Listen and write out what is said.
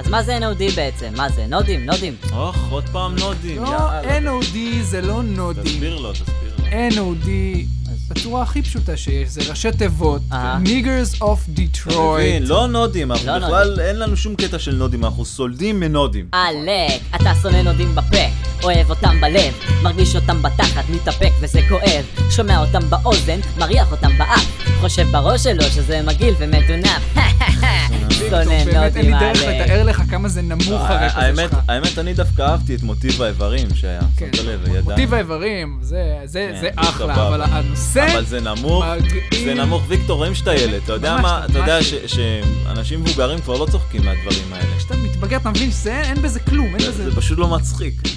אז מה זה NOD בעצם? מה זה, נודים? נודים? אוח, עוד פעם נודים, לא. NOD זה לא נודים. תסביר לו, תסביר לו. NOD, בצורה הכי פשוטה שיש, זה ראשי תיבות. Niggers of אתה מבין, Detroit. לא נודים, אנחנו לא בכלל, אין לנו שום קטע של נודים, אנחנו סולדים מנודים. עלק, אתה שונא נודים בפה, אוהב אותם בלב, מרגיש אותם בתחת, מתאפק וזה כואב, שומע אותם באוזן, מריח אותם באף, חושב בראש שלו שזה מגעיל ומטונף, באמת אין לי דרך. לתאר לך כמה זה נמוך הרק הזה האמת, שלך. האמת, אני דווקא אהבתי את מוטיב האיברים שהיה, כן, שמת לב, ידיים. מוטיב האיברים, זה- זה כן, אחלה. אבל הנושא... אבל זה נמוך. זה נמוך, ויקטור, רואים שאתה ילד, אתה יודע מה, לא, אתה יודע שאנשים מבוגרים כבר לא צוחקים מהדברים האלה. כשאתה מתבגר אתה מבין שאין בזה כלום, אין זה בזה... זה פשוט לא מצחיק.